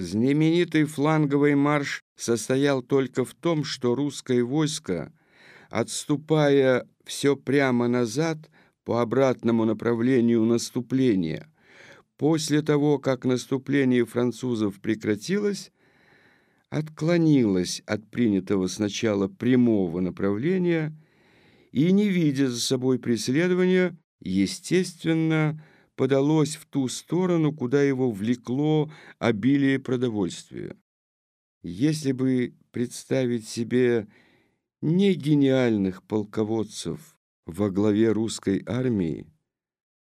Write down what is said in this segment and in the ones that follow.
Знаменитый фланговый марш состоял только в том, что русское войско, отступая все прямо назад по обратному направлению наступления, после того, как наступление французов прекратилось, отклонилось от принятого сначала прямого направления и, не видя за собой преследования, естественно, подалось в ту сторону, куда его влекло обилие продовольствия. Если бы представить себе не гениальных полководцев во главе русской армии,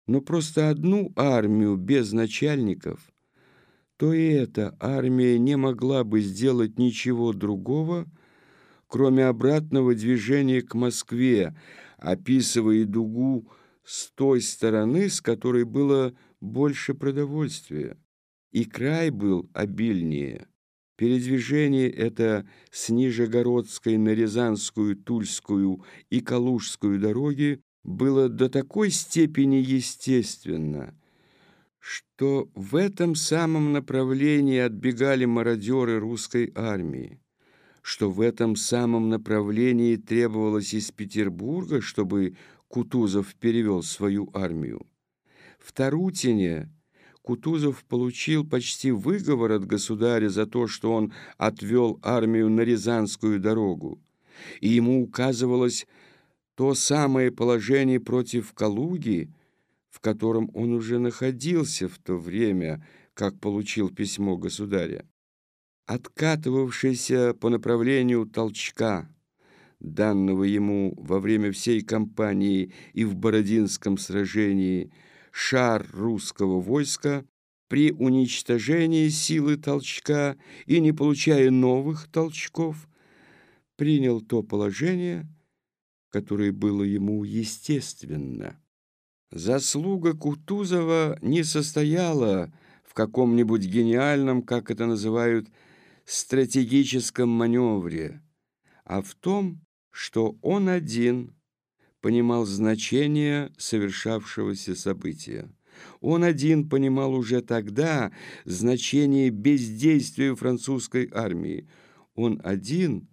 но просто одну армию без начальников, то и эта армия не могла бы сделать ничего другого, кроме обратного движения к Москве, описывая дугу с той стороны, с которой было больше продовольствия, и край был обильнее. Передвижение это с Нижегородской на Рязанскую, Тульскую и Калужскую дороги было до такой степени естественно, что в этом самом направлении отбегали мародеры русской армии, что в этом самом направлении требовалось из Петербурга, чтобы Кутузов перевел свою армию. В Тарутине Кутузов получил почти выговор от государя за то, что он отвел армию на Рязанскую дорогу, и ему указывалось то самое положение против Калуги, в котором он уже находился в то время, как получил письмо государя. Откатывавшийся по направлению толчка данного ему во время всей кампании и в Бородинском сражении, шар русского войска при уничтожении силы толчка и не получая новых толчков, принял то положение, которое было ему естественно. Заслуга Кутузова не состояла в каком-нибудь гениальном, как это называют, стратегическом маневре, а в том, что он один понимал значение совершавшегося события. Он один понимал уже тогда значение бездействия французской армии. Он один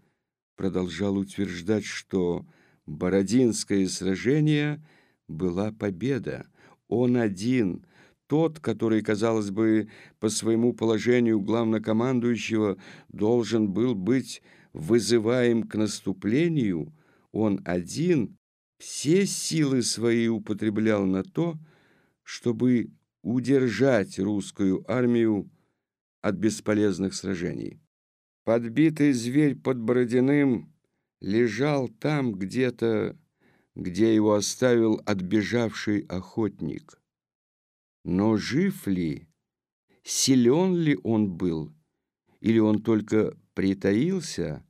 продолжал утверждать, что Бородинское сражение была победа. Он один, тот, который, казалось бы, по своему положению главнокомандующего должен был быть вызываем к наступлению, он один все силы свои употреблял на то, чтобы удержать русскую армию от бесполезных сражений. Подбитый зверь под Бородиным лежал там где-то, где его оставил отбежавший охотник. Но жив ли, силен ли он был, или он только притаился,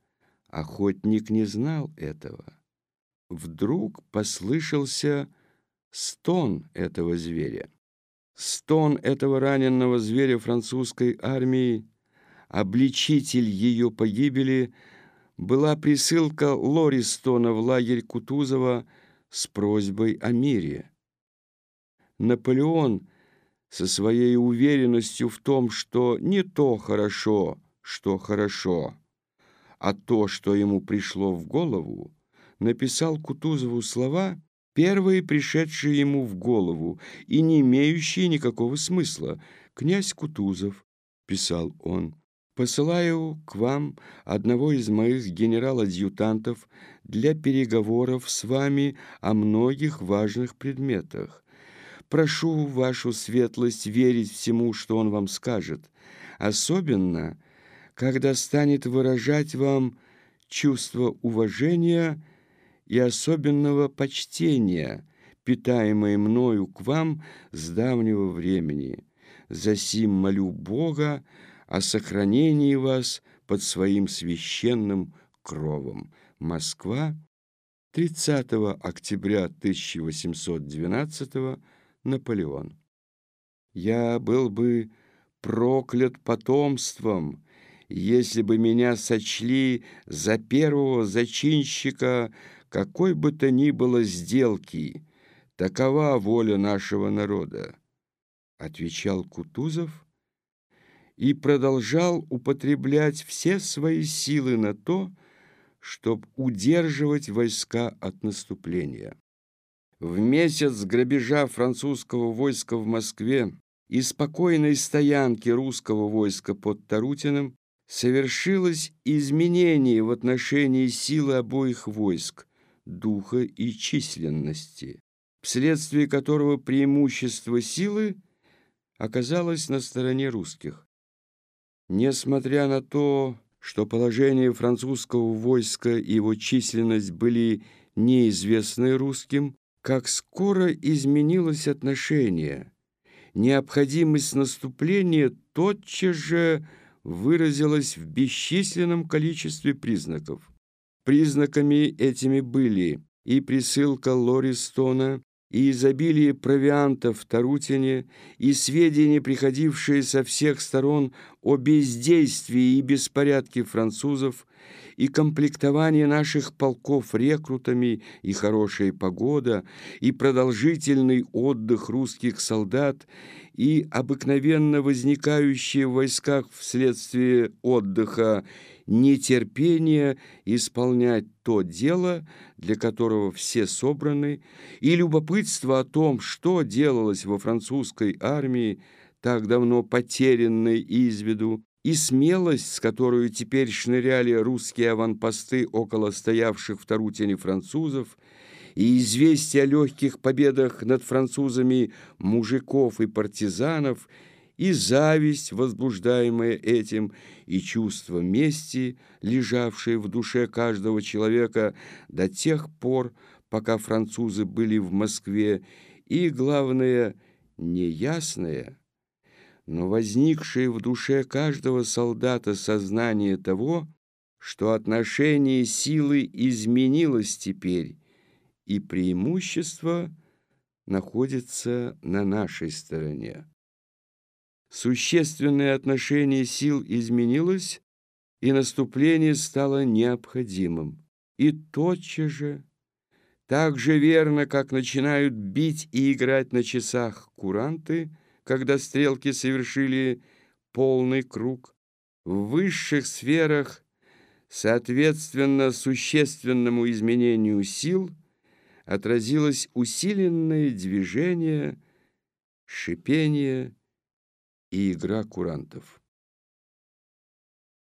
охотник не знал этого. Вдруг послышался стон этого зверя. Стон этого раненного зверя французской армии, обличитель ее погибели, была присылка Лористона в лагерь Кутузова с просьбой о мире. Наполеон со своей уверенностью в том, что не то хорошо, что хорошо, а то, что ему пришло в голову, написал Кутузову слова, первые пришедшие ему в голову и не имеющие никакого смысла. «Князь Кутузов», — писал он, — «посылаю к вам одного из моих генерал-адъютантов для переговоров с вами о многих важных предметах. Прошу вашу светлость верить всему, что он вам скажет, особенно — когда станет выражать вам чувство уважения и особенного почтения, питаемое мною к вам с давнего времени. Засим молю Бога о сохранении вас под своим священным кровом. Москва, 30 октября 1812 Наполеон. Я был бы проклят потомством, если бы меня сочли за первого зачинщика какой бы то ни было сделки. Такова воля нашего народа, — отвечал Кутузов, и продолжал употреблять все свои силы на то, чтобы удерживать войска от наступления. В месяц грабежа французского войска в Москве и спокойной стоянки русского войска под Тарутиным совершилось изменение в отношении силы обоих войск, духа и численности, вследствие которого преимущество силы оказалось на стороне русских. Несмотря на то, что положение французского войска и его численность были неизвестны русским, как скоро изменилось отношение. Необходимость наступления тотчас же выразилась в бесчисленном количестве признаков. Признаками этими были и присылка Лористона, и изобилие провианта в Тарутине, и сведения, приходившие со всех сторон о бездействии и беспорядке французов, и комплектование наших полков рекрутами, и хорошая погода, и продолжительный отдых русских солдат, и обыкновенно возникающие в войсках вследствие отдыха нетерпение исполнять то дело, для которого все собраны, и любопытство о том, что делалось во французской армии, так давно потерянной из виду, и смелость, с которой теперь шныряли русские аванпосты около стоявших в Тарутине французов, и известие о легких победах над французами мужиков и партизанов, и зависть, возбуждаемая этим, и чувство мести, лежавшее в душе каждого человека до тех пор, пока французы были в Москве, и, главное, неясное – но возникшее в душе каждого солдата сознание того, что отношение силы изменилось теперь, и преимущество находится на нашей стороне. Существенное отношение сил изменилось, и наступление стало необходимым. И тотчас же, так же верно, как начинают бить и играть на часах куранты, когда стрелки совершили полный круг, в высших сферах, соответственно существенному изменению сил, отразилось усиленное движение, шипение и игра курантов.